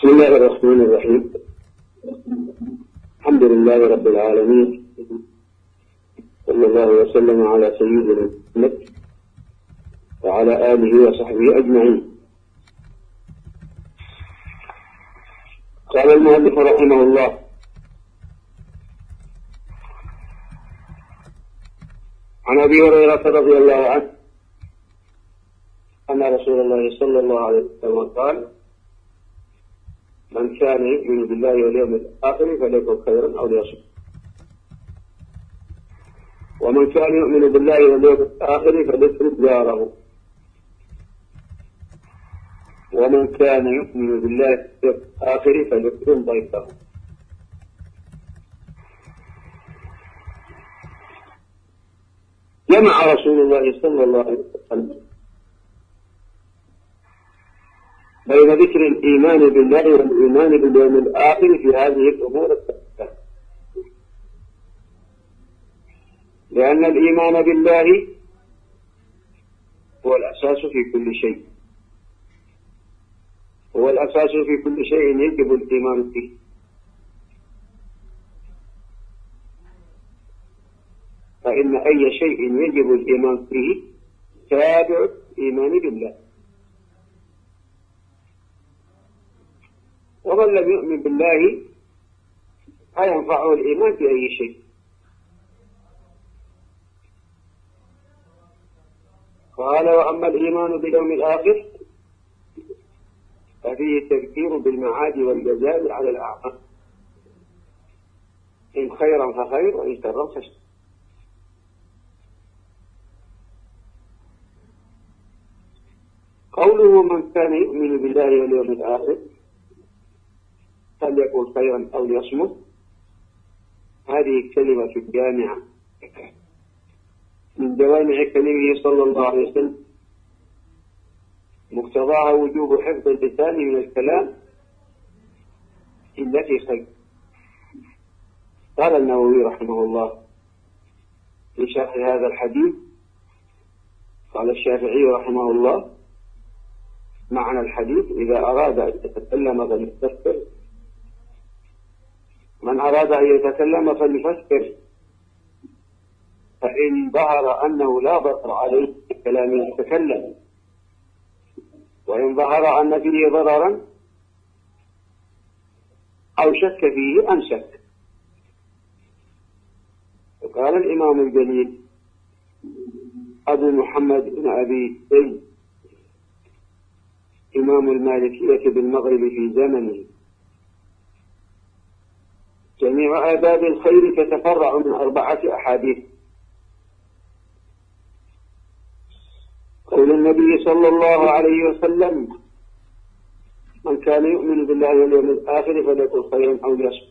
بسم الله الرحمن الرحيم. الحمد لله رب العالمين. صلى الله وسلم على سيدنا محمد وعلى آله وصحبه أجمعين. قال المؤلف رحمه الله عن أبي هريرة رضي الله عنه أن رسول الله صلى الله عليه وسلم قال من كان يؤمن بالله واليوم الآخر فليكن خيرا أو ليصمت. ومن كان يؤمن بالله واليوم الآخر فليكرم جاره ومن كان يؤمن بالله واليوم الآخر فليكرم ضيفه. جمع رسول الله صلى الله عليه وسلم ذكر الإيمان بالله والإيمان باليوم الآخر في هذه الأمور الثلاثة. لأن الإيمان بالله هو الأساس في كل شيء. هو الأساس في كل شيء يجب الإيمان به. فإن أي شيء يجب الإيمان به تابع الإيمان بالله. ومن لم يؤمن بالله فينفعه الإيمان بأي شيء. قال وأما الإيمان باليوم الآخر ففيه التذكير بالمعاد والجزاء على الأعمال إن خيرا فخير وإن شرا فشر. قوله من كان يؤمن بالله واليوم الآخر فليقل خيرا أو ليصمت. هذه كلمة جامعة من جوامع كلمه صلى الله عليه وسلم. مقتضاها وجوب حفظ اللسان من الكلام. إلا في خير. قال النووي رحمه الله في شرح هذا الحديث. قال الشافعي رحمه الله. معنى الحديث إذا أراد أن يتكلم فليستغفر. من أراد أن يتكلم فليفكر. فإن ظهر أنه لا ضرر عليه بكلام يتكلم وإن ظهر أن فيه ضررا أو شك فيه أمسك وقال الإمام الجليل أبو محمد بن أبي زيد إمام المالكية بالمغرب في زمنه. جميع آداب الخير تتفرع من أربعة أحاديث. قول النبي صلى الله عليه وسلم من كان يؤمن بالله واليوم الآخر فليقل خيرا أو ليصمت.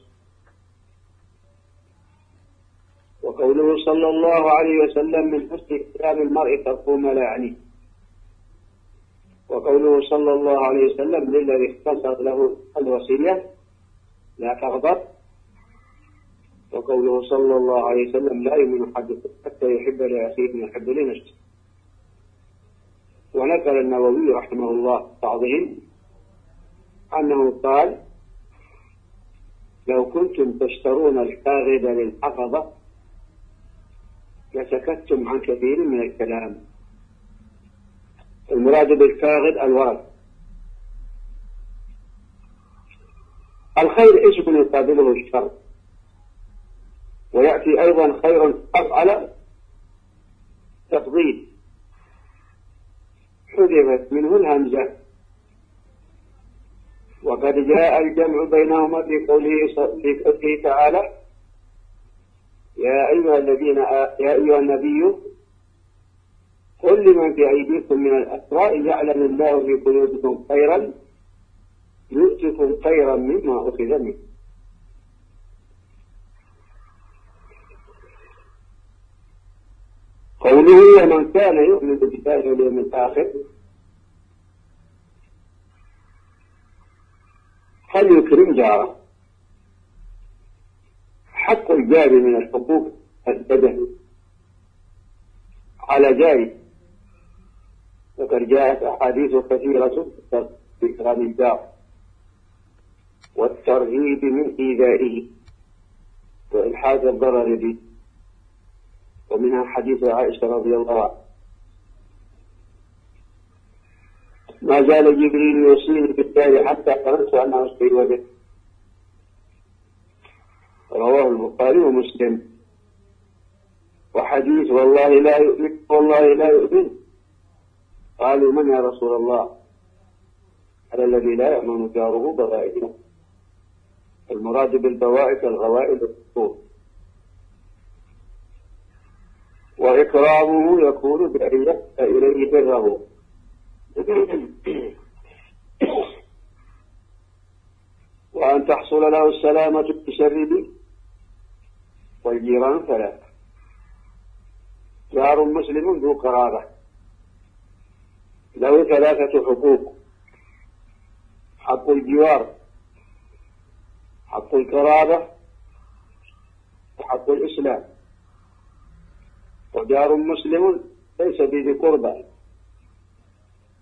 وقوله صلى الله عليه وسلم من حسن كلام المرء تركه ما لا يعنيه. وقوله صلى الله عليه وسلم للذي اختصر له الوصية لا تغضب. وقوله صلى الله عليه وسلم لا يؤمن أحدكم حتى يحب لأخيه ما يحب لنفسه. ونقل النووي رحمه الله بعضهم أنه قال لو كنتم تشترون الكاغد للحفظة لسكتتم عن كثير من الكلام. المراد بالكاغد الورق الخير اسم يقابله الشر؟ ويأتي أيضا خير أفعل تفضيل. حذفت منه الهمزة. وقد جاء الجمع بينهما في قوله في قوله تعالى يا أيها الذين يا أيها النبي قل لمن في أيديكم من الأسراء يعلم الله في قلوبكم خيرا يؤتكم خيرا مما أخذ منه. قوله ومن كان يؤمن بالله واليوم الآخر فليكرم جاره؟ حق الجار من الحقوق البدن. على جاري وقد جاءت أحاديث كثيرة في إكرام الجار. والترهيب من إيذائه. وإلحاد الضرر به. ومنها حديث عائشة رضي الله عنها. ما زال جبريل يوصيني بالدار حتى قررت أنه استيوده رواه البخاري ومسلم. وحديث والله لا يؤمن والله لا يؤمن. قالوا من يا رسول الله؟ على الذي لا يأمن جاره بوائده المراد بالبوائد الغوائل الصور وإكرامه يكون يأتى إليه بره وأن تحصل له السلامة بشر والجيران ثلاثة جار مسلم ذو قرابة. له ثلاثة حقوق. حق الجوار. حق القرابة. وحق الإسلام. وجار مسلم ليس بذي قربى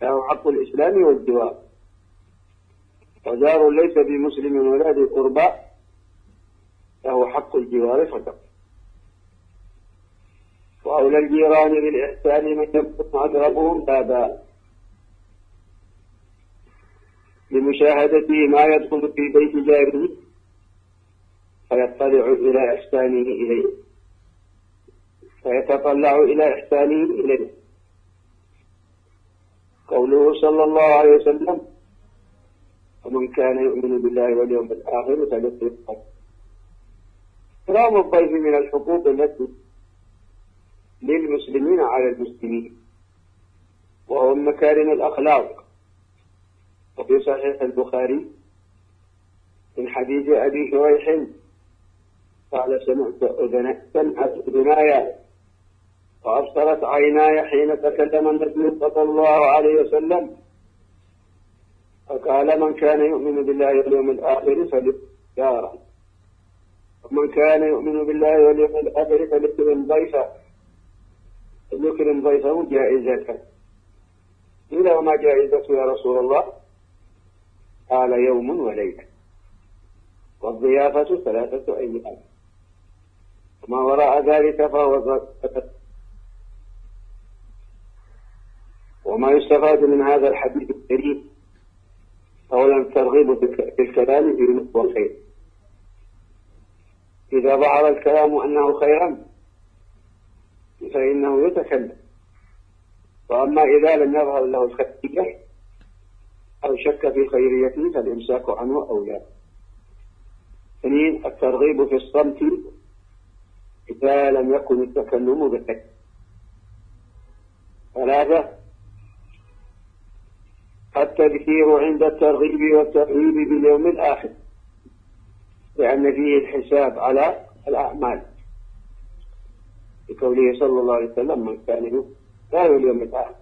له حق الإسلام والجوار وجار ليس بمسلم ولا ذي قربى له حق الجوار فقط. وأولى الجيران بالإحسان من يكون أقربهم بابا. لمشاهدته ما يدخل في بيت جاره فيطلع إلى إحسانه إليه. فيتطلع إلى إحسانه إليه. قوله صلى الله عليه وسلم ومن كان يؤمن بالله واليوم الآخر فليتقى إكرام الضيف من الحقوق التي للمسلمين على المسلمين وهو من مكارم الأخلاق. وفي صحيح البخاري من حديث أبي شريح قال سمعت أذناي وأبصرت عيناي حين تكلم النبي صلى الله عليه وسلم. فقال من كان يؤمن بالله واليوم الآخر فليجاره ومن كان يؤمن بالله واليوم الآخر فليكرم ضيفه. فليكرم ضيفه جائزة. قيل وما جائزته يا رسول الله؟ قال يوم وليلة. والضيافة ثلاثة أيام. وما وراء ذلك فهو وما يستفاد من هذا الحديث الكريم أولا الترغيب في الكلام في الخير إذا ظهر الكلام أنه خيرا فإنه يتكلم. وأما إذا لم يظهر له الخيرية أو شك في خيريته فالإمساك عنه أولى. اثنين الترغيب في الصمت إذا لم يكن التكلم بالحكم ثلاثة التذكير عند الترغيب والترهيب باليوم الآخر لأن فيه الحساب على الأعمال. بقوله صلى الله عليه وسلم من كان لا اليوم الآخر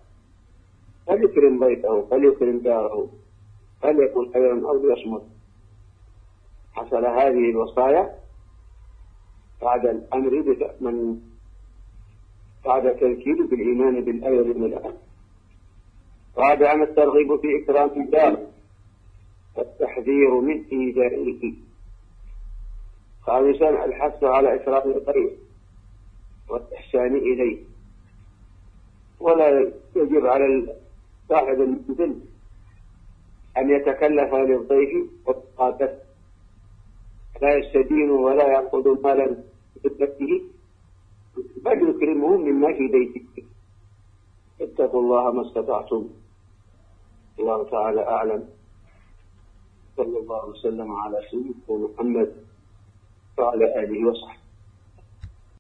فليكرم ضيفه فليكرم داره فليكن خيرا أو ليصمت. حصل هذه الوصايا بعد الأمر من بعد التذكير بالإيمان بالأمر من الآخر. رابعا الترغيب في إكرام الدار. والتحذير من إيذائه خامسا الحث على إكرام الغير والإحسان إليه. ولا يجب على صاحب المنزل أن يتكلف للضيف والطاقة لا يستدين ولا يأخذ مالا بذمته بل يكرمهم مما في بيته. اتقوا الله ما استطعتم. الله تعالى أعلم. صلى الله وسلم على سيدنا محمد وعلى آله وصحبه.